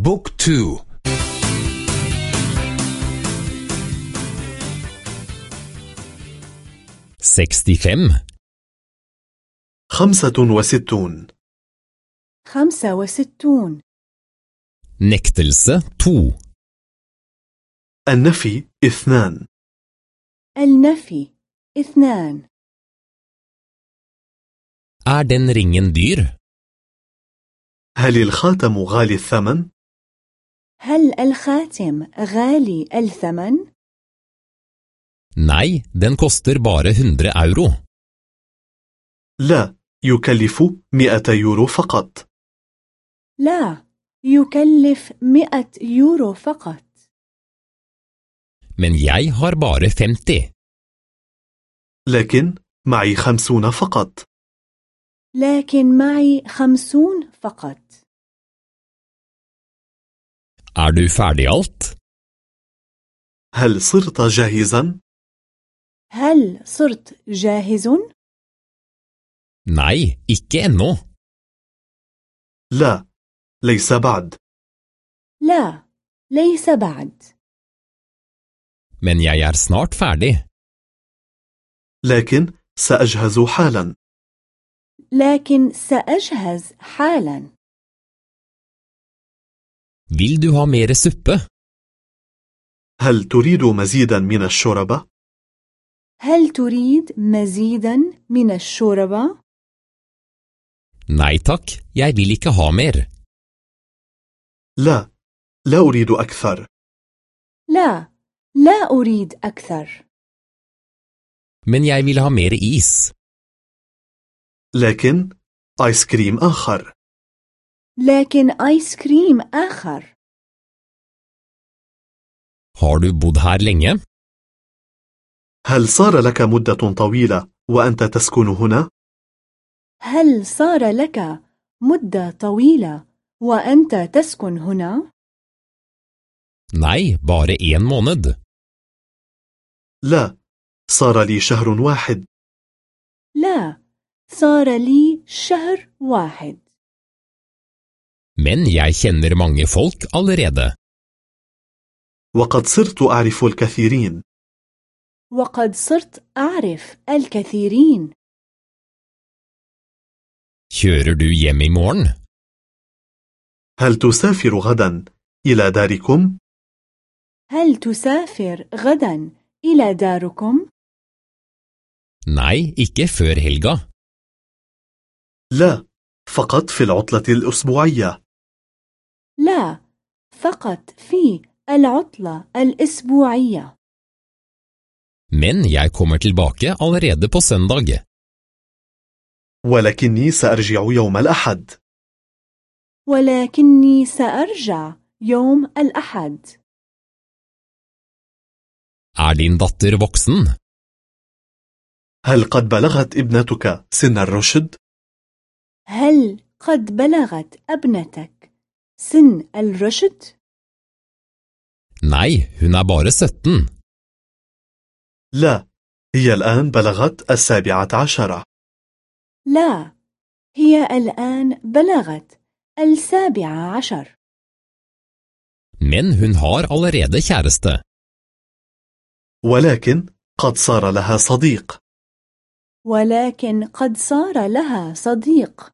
بوك تو. sekstifem, خمسة وستون. خمسة وستون. nektelse to, النفي اثنان. النفي اثنان. er den ringen dyr? هل الخاتم غالي الثمن؟ هل الخاتم غالي الثمن؟ Nei, den koster bare 100 euro. لا يكلف مئة يورو فقط لا يكلف مئة يورو فقط Men jeg har bare 50. لكن معي خمسون فقط لكن معي خمسون فقط Er du ferdig alt? هل صرت جاهزا؟ هل صرت جاهز؟ Nei, ikke ennå. لا ليس بعد لا ليس بعد Men jeg er snart ferdig. لكن سأجهز حالا لكن سأجهز حالا Vil du ha mere suppe? هل تريد مزيدا من الشوربة؟ هل تريد مزيدا من الشوربة؟ Nei takk, jeg vil ikke ha mer. لا لا أريد أكثر لا لا أريد أكثر Men jeg vil ha mer is. لكن آيس كريم آخر لكن آيس كريم آخر Har du bodd her lenge? هل صار لك مدة طويلة وأنت تسكن هنا؟ هل صار لك مدة طويلة وأنت تسكن هنا؟ Nei, bare én måned. لا صار لي شهر واحد لا صار لي شهر واحد Men jeg kjenner mange folk allerede. وقد صرت أعرف الكثيرين وقد صرت أعرف الكثيرين Kjører du hjem i morgen? هل تسافر غدا إلى داركم؟ هل تسافر غدا إلى داركم؟ Nei, ikke før helga. لا فقط في العطلة الأسبوعية لا فقط في العطلة الأسبوعية Men jeg kommer tilbake allerede på søndag. ولكني سأرجع يوم الأحد ولكني سأرجع يوم الأحد Er din datter voksen? هل قد بلغت ابنتك سن الرشد؟ هل قد بلغت ابنتك سن الرشد؟ Nei, hun er bare 17. لا هي الآن بلغت السابعة عشرة لا هي الآن بلغت السابعة عشر Men hun har allerede kjæreste. ولكن قد صار لها صديق ولكن قد صار لها صديق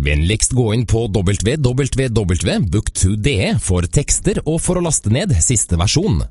Vennligst gå inn på www.book2.de for tekster og for å laste ned siste versjon.